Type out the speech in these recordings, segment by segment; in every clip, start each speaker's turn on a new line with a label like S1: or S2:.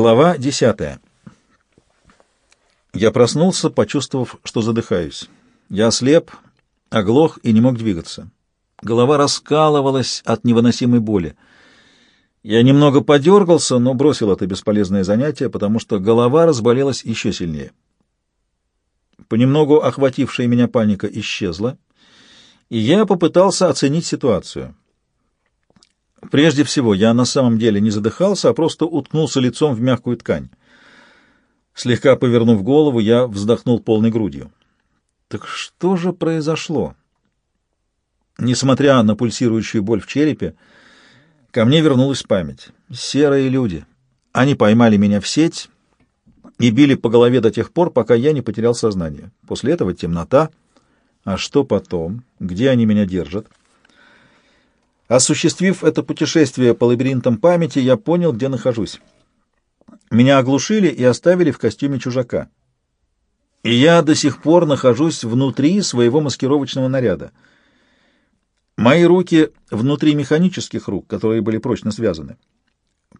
S1: Глава десятая. Я проснулся, почувствовав, что задыхаюсь. Я ослеп, оглох и не мог двигаться. Голова раскалывалась от невыносимой боли. Я немного подергался, но бросил это бесполезное занятие, потому что голова разболелась еще сильнее. Понемногу охватившая меня паника исчезла, и я попытался оценить ситуацию. Прежде всего, я на самом деле не задыхался, а просто уткнулся лицом в мягкую ткань. Слегка повернув голову, я вздохнул полной грудью. Так что же произошло? Несмотря на пульсирующую боль в черепе, ко мне вернулась память. Серые люди. Они поймали меня в сеть и били по голове до тех пор, пока я не потерял сознание. После этого темнота. А что потом? Где они меня держат? Осуществив это путешествие по лабиринтам памяти, я понял, где нахожусь. Меня оглушили и оставили в костюме чужака. И я до сих пор нахожусь внутри своего маскировочного наряда. Мои руки внутри механических рук, которые были прочно связаны.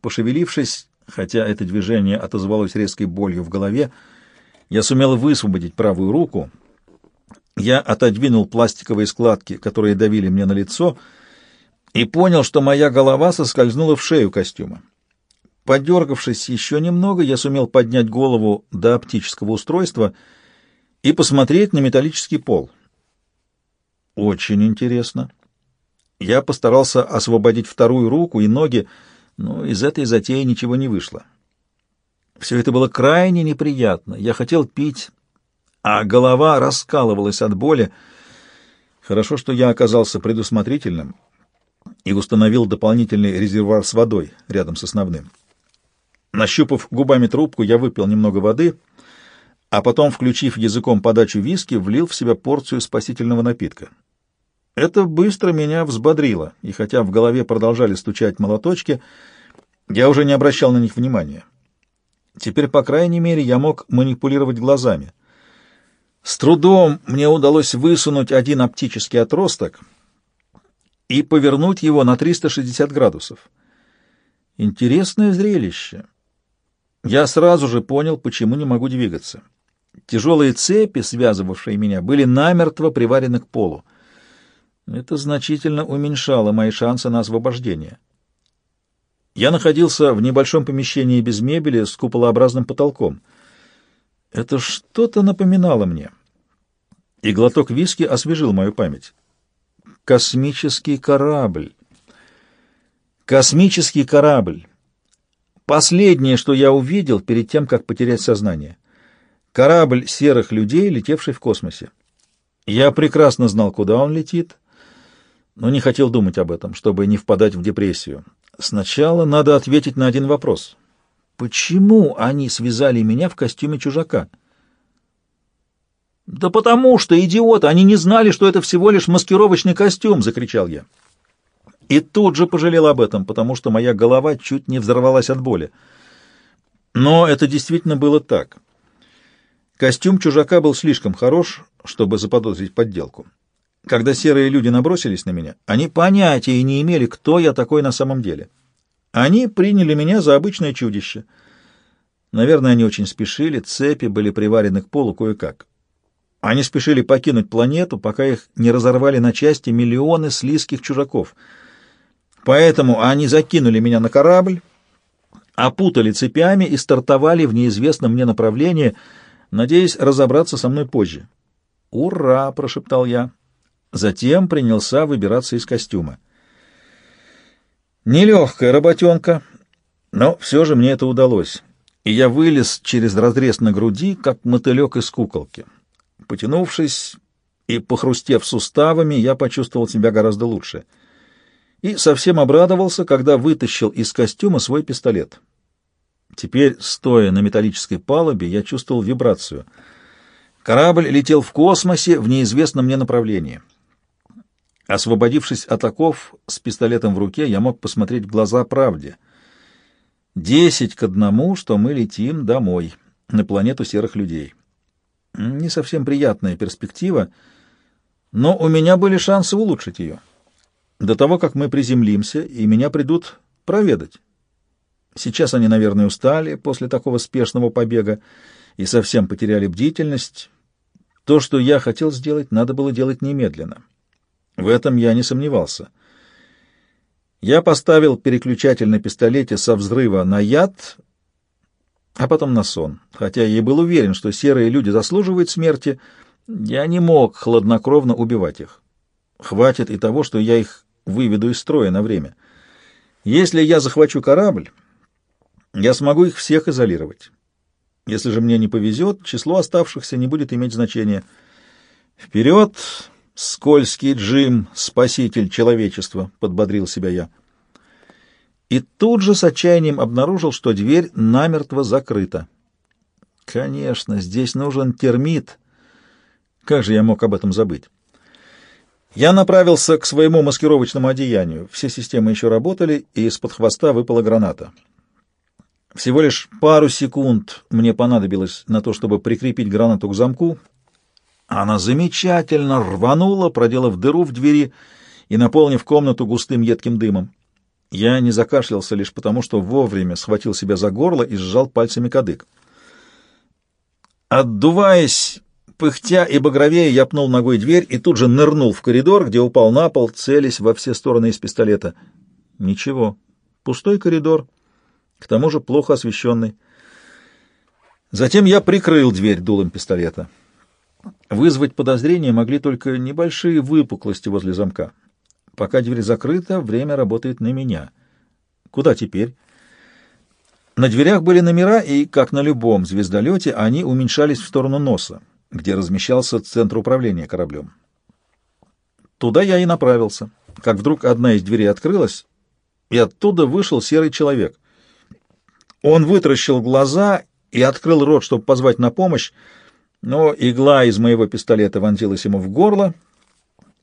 S1: Пошевелившись, хотя это движение отозвалось резкой болью в голове, я сумел высвободить правую руку. Я отодвинул пластиковые складки, которые давили мне на лицо, — и понял, что моя голова соскользнула в шею костюма. Подергавшись еще немного, я сумел поднять голову до оптического устройства и посмотреть на металлический пол. Очень интересно. Я постарался освободить вторую руку и ноги, но из этой затеи ничего не вышло. Все это было крайне неприятно. Я хотел пить, а голова раскалывалась от боли. Хорошо, что я оказался предусмотрительным — и установил дополнительный резервуар с водой рядом с основным. Нащупав губами трубку, я выпил немного воды, а потом, включив языком подачу виски, влил в себя порцию спасительного напитка. Это быстро меня взбодрило, и хотя в голове продолжали стучать молоточки, я уже не обращал на них внимания. Теперь, по крайней мере, я мог манипулировать глазами. С трудом мне удалось высунуть один оптический отросток — и повернуть его на 360 градусов. Интересное зрелище. Я сразу же понял, почему не могу двигаться. Тяжелые цепи, связывавшие меня, были намертво приварены к полу. Это значительно уменьшало мои шансы на освобождение. Я находился в небольшом помещении без мебели с куполообразным потолком. Это что-то напоминало мне. И глоток виски освежил мою память космический корабль. Космический корабль. Последнее, что я увидел перед тем, как потерять сознание. Корабль серых людей, летевший в космосе. Я прекрасно знал, куда он летит, но не хотел думать об этом, чтобы не впадать в депрессию. Сначала надо ответить на один вопрос. Почему они связали меня в костюме чужака? «Да потому что, идиоты, они не знали, что это всего лишь маскировочный костюм!» — закричал я. И тут же пожалел об этом, потому что моя голова чуть не взорвалась от боли. Но это действительно было так. Костюм чужака был слишком хорош, чтобы заподозрить подделку. Когда серые люди набросились на меня, они понятия не имели, кто я такой на самом деле. Они приняли меня за обычное чудище. Наверное, они очень спешили, цепи были приварены к полу кое-как. Они спешили покинуть планету, пока их не разорвали на части миллионы слизких чужаков. Поэтому они закинули меня на корабль, опутали цепями и стартовали в неизвестном мне направлении, надеясь разобраться со мной позже. «Ура!» — прошептал я. Затем принялся выбираться из костюма. Нелегкая работенка, но все же мне это удалось, и я вылез через разрез на груди, как мотылек из куколки. Потянувшись и похрустев суставами, я почувствовал себя гораздо лучше. И совсем обрадовался, когда вытащил из костюма свой пистолет. Теперь, стоя на металлической палубе, я чувствовал вибрацию. Корабль летел в космосе в неизвестном мне направлении. Освободившись от оков с пистолетом в руке, я мог посмотреть в глаза правде. Десять к одному, что мы летим домой, на планету серых людей. Не совсем приятная перспектива, но у меня были шансы улучшить ее. До того, как мы приземлимся, и меня придут проведать. Сейчас они, наверное, устали после такого спешного побега и совсем потеряли бдительность. То, что я хотел сделать, надо было делать немедленно. В этом я не сомневался. Я поставил переключатель на пистолете со взрыва на яд, а потом на сон. Хотя я и был уверен, что серые люди заслуживают смерти, я не мог хладнокровно убивать их. Хватит и того, что я их выведу из строя на время. Если я захвачу корабль, я смогу их всех изолировать. Если же мне не повезет, число оставшихся не будет иметь значения. Вперед, скользкий Джим, спаситель человечества, — подбодрил себя я. И тут же с отчаянием обнаружил, что дверь намертво закрыта. Конечно, здесь нужен термит. Как же я мог об этом забыть? Я направился к своему маскировочному одеянию. Все системы еще работали, и из-под хвоста выпала граната. Всего лишь пару секунд мне понадобилось на то, чтобы прикрепить гранату к замку. Она замечательно рванула, проделав дыру в двери и наполнив комнату густым едким дымом. Я не закашлялся лишь потому, что вовремя схватил себя за горло и сжал пальцами кадык. Отдуваясь, пыхтя и багровее, я пнул ногой дверь и тут же нырнул в коридор, где упал на пол, целясь во все стороны из пистолета. Ничего. Пустой коридор к тому же плохо освещенный. Затем я прикрыл дверь дулом пистолета. Вызвать подозрения могли только небольшие выпуклости возле замка. Пока дверь закрыта, время работает на меня. Куда теперь? На дверях были номера, и, как на любом звездолете, они уменьшались в сторону носа, где размещался центр управления кораблем. Туда я и направился, как вдруг одна из дверей открылась, и оттуда вышел серый человек — он вытаращил глаза и открыл рот, чтобы позвать на помощь, но игла из моего пистолета вонзилась ему в горло,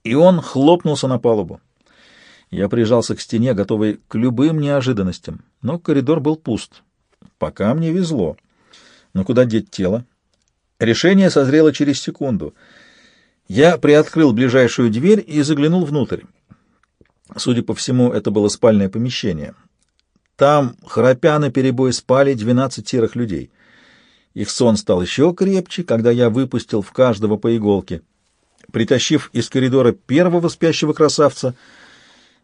S1: и он хлопнулся на палубу. Я прижался к стене, готовый к любым неожиданностям, но коридор был пуст. Пока мне везло. Но куда деть тело? Решение созрело через секунду. Я приоткрыл ближайшую дверь и заглянул внутрь. Судя по всему, это было спальное помещение. Там, храпя на перебой, спали двенадцать серых людей. Их сон стал еще крепче, когда я выпустил в каждого по иголке. Притащив из коридора первого спящего красавца,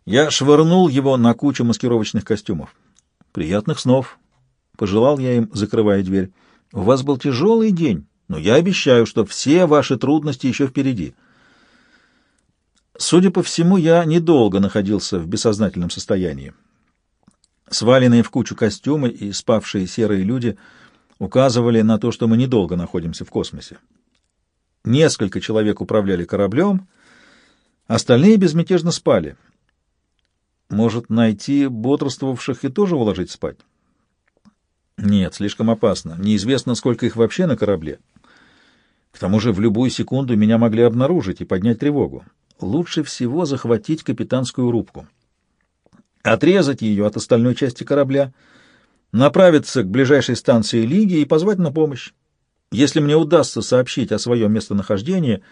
S1: я швырнул его на кучу маскировочных костюмов. «Приятных снов!» — пожелал я им, закрывая дверь. «У вас был тяжелый день, но я обещаю, что все ваши трудности еще впереди». Судя по всему, я недолго находился в бессознательном состоянии. Сваленные в кучу костюмы и спавшие серые люди указывали на то, что мы недолго находимся в космосе. Несколько человек управляли кораблем, остальные безмятежно спали. Может, найти бодрствовавших и тоже уложить спать? Нет, слишком опасно. Неизвестно, сколько их вообще на корабле. К тому же в любую секунду меня могли обнаружить и поднять тревогу. Лучше всего захватить капитанскую рубку отрезать ее от остальной части корабля, направиться к ближайшей станции Лиги и позвать на помощь. Если мне удастся сообщить о своем местонахождении,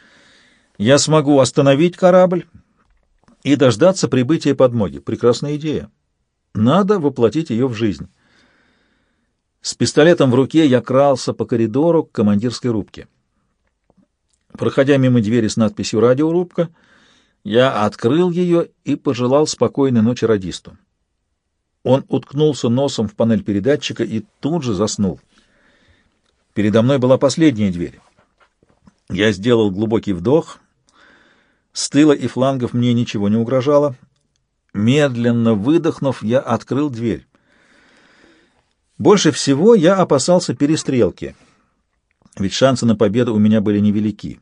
S1: я смогу остановить корабль и дождаться прибытия подмоги. Прекрасная идея. Надо воплотить ее в жизнь. С пистолетом в руке я крался по коридору к командирской рубке. Проходя мимо двери с надписью «Радиорубка», я открыл ее и пожелал спокойной ночи радисту. Он уткнулся носом в панель передатчика и тут же заснул. Передо мной была последняя дверь. Я сделал глубокий вдох. С тыла и флангов мне ничего не угрожало. Медленно выдохнув, я открыл дверь. Больше всего я опасался перестрелки, ведь шансы на победу у меня были невелики.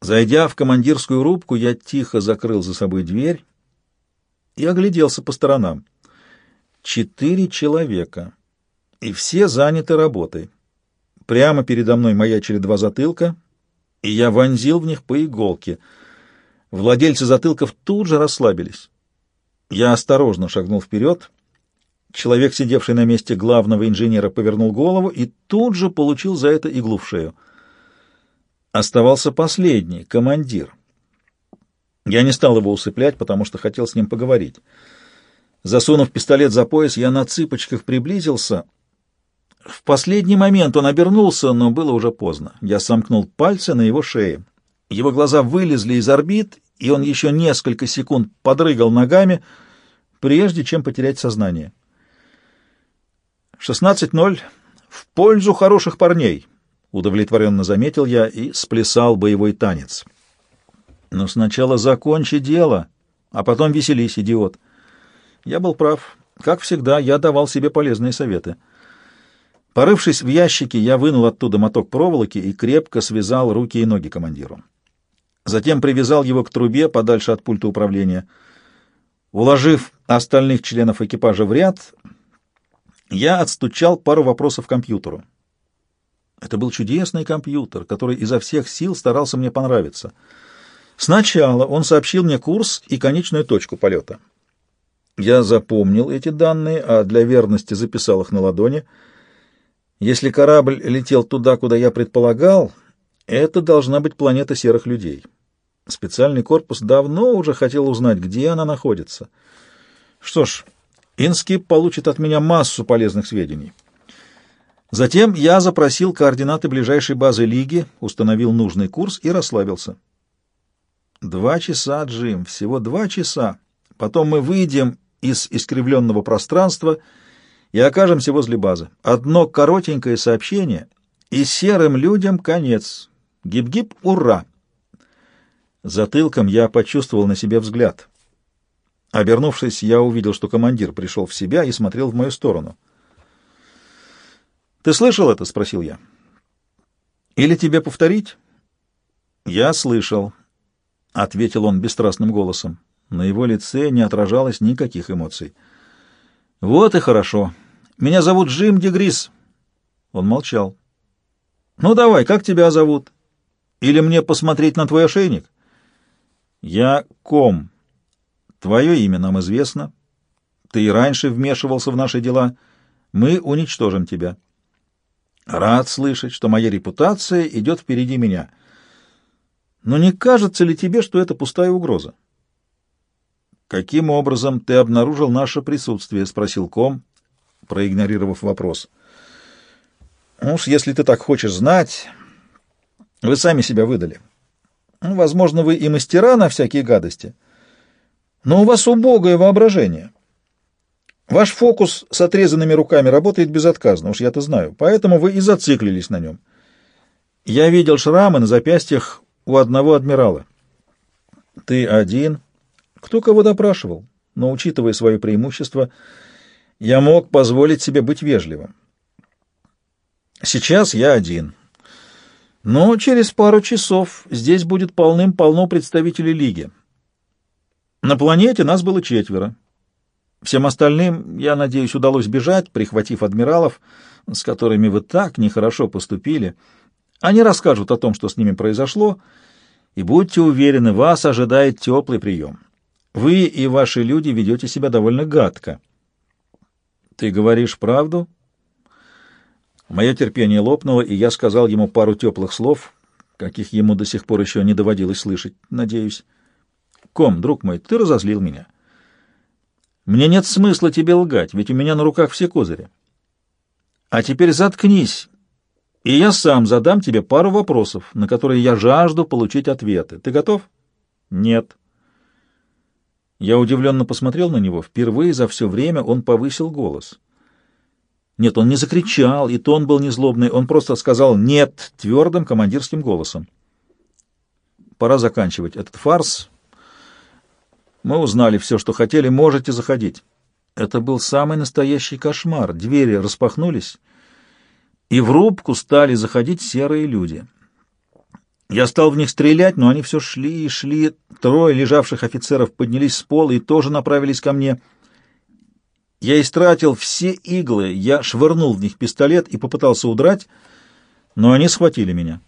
S1: Зайдя в командирскую рубку, я тихо закрыл за собой дверь и огляделся по сторонам. Четыре человека, и все заняты работой. Прямо передо мной маячили два затылка, и я вонзил в них по иголке. Владельцы затылков тут же расслабились. Я осторожно шагнул вперед. Человек, сидевший на месте главного инженера, повернул голову и тут же получил за это иглу в шею. Оставался последний, командир. Я не стал его усыплять, потому что хотел с ним поговорить. Засунув пистолет за пояс, я на цыпочках приблизился. В последний момент он обернулся, но было уже поздно. Я сомкнул пальцы на его шее. Его глаза вылезли из орбит, и он еще несколько секунд подрыгал ногами, прежде чем потерять сознание. 16-0 в пользу хороших парней, удовлетворенно заметил я и сплясал боевой танец. Но сначала закончи дело, а потом веселись, идиот. Я был прав. Как всегда, я давал себе полезные советы. Порывшись в ящике, я вынул оттуда моток проволоки и крепко связал руки и ноги командиру. Затем привязал его к трубе подальше от пульта управления. Уложив остальных членов экипажа в ряд, я отстучал пару вопросов компьютеру. Это был чудесный компьютер, который изо всех сил старался мне понравиться. Сначала он сообщил мне курс и конечную точку полета. Я запомнил эти данные, а для верности записал их на ладони. Если корабль летел туда, куда я предполагал, это должна быть планета серых людей. Специальный корпус давно уже хотел узнать, где она находится. Что ж, Инскип получит от меня массу полезных сведений. Затем я запросил координаты ближайшей базы Лиги, установил нужный курс и расслабился. Два часа, Джим, всего два часа. Потом мы выйдем из искривленного пространства и окажемся возле базы. Одно коротенькое сообщение, и серым людям конец. Гиб-гиб, ура! Затылком я почувствовал на себе взгляд. Обернувшись, я увидел, что командир пришел в себя и смотрел в мою сторону. «Ты слышал это?» — спросил я. «Или тебе повторить?» «Я слышал», — ответил он бесстрастным голосом. На его лице не отражалось никаких эмоций. «Вот и хорошо. Меня зовут Джим Дегрис». Он молчал. «Ну давай, как тебя зовут? Или мне посмотреть на твой ошейник?» «Я Ком. Твое имя нам известно. Ты и раньше вмешивался в наши дела. Мы уничтожим тебя». «Рад слышать, что моя репутация идет впереди меня. Но не кажется ли тебе, что это пустая угроза?» «Каким образом ты обнаружил наше присутствие?» — спросил Ком, проигнорировав вопрос. «Ну уж, если ты так хочешь знать, вы сами себя выдали. Ну, возможно, вы и мастера на всякие гадости, но у вас убогое воображение. Ваш фокус с отрезанными руками работает безотказно, уж я-то знаю, поэтому вы и зациклились на нем. Я видел шрамы на запястьях у одного адмирала. Ты один...» Кто кого допрашивал? Но, учитывая свое преимущество, я мог позволить себе быть вежливым. Сейчас я один. Но через пару часов здесь будет полным-полно представителей Лиги. На планете нас было четверо. Всем остальным, я надеюсь, удалось бежать, прихватив адмиралов, с которыми вы так нехорошо поступили. Они расскажут о том, что с ними произошло, и будьте уверены, вас ожидает теплый прием. Вы и ваши люди ведете себя довольно гадко. Ты говоришь правду? Мое терпение лопнуло, и я сказал ему пару теплых слов, каких ему до сих пор еще не доводилось слышать, надеюсь. Ком, друг мой, ты разозлил меня. Мне нет смысла тебе лгать, ведь у меня на руках все козыри. А теперь заткнись, и я сам задам тебе пару вопросов, на которые я жажду получить ответы. Ты готов? Нет. Я удивленно посмотрел на него. Впервые за все время он повысил голос. Нет, он не закричал, и тон был не злобный. Он просто сказал «нет» твердым командирским голосом. Пора заканчивать этот фарс. Мы узнали все, что хотели. Можете заходить. Это был самый настоящий кошмар. Двери распахнулись, и в рубку стали заходить серые люди. Я стал в них стрелять, но они все шли и шли. Трое лежавших офицеров поднялись с пола и тоже направились ко мне. Я истратил все иглы, я швырнул в них пистолет и попытался удрать, но они схватили меня.